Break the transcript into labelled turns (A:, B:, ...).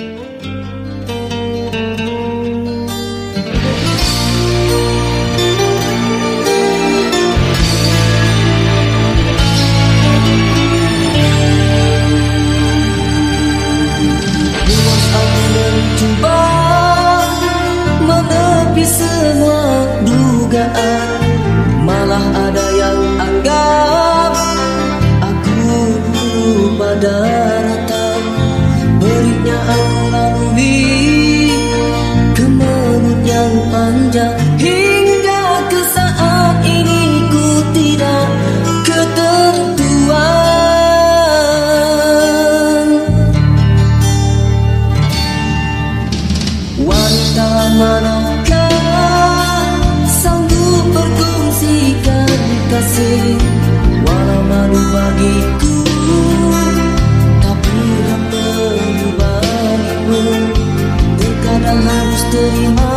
A: Bye. after you.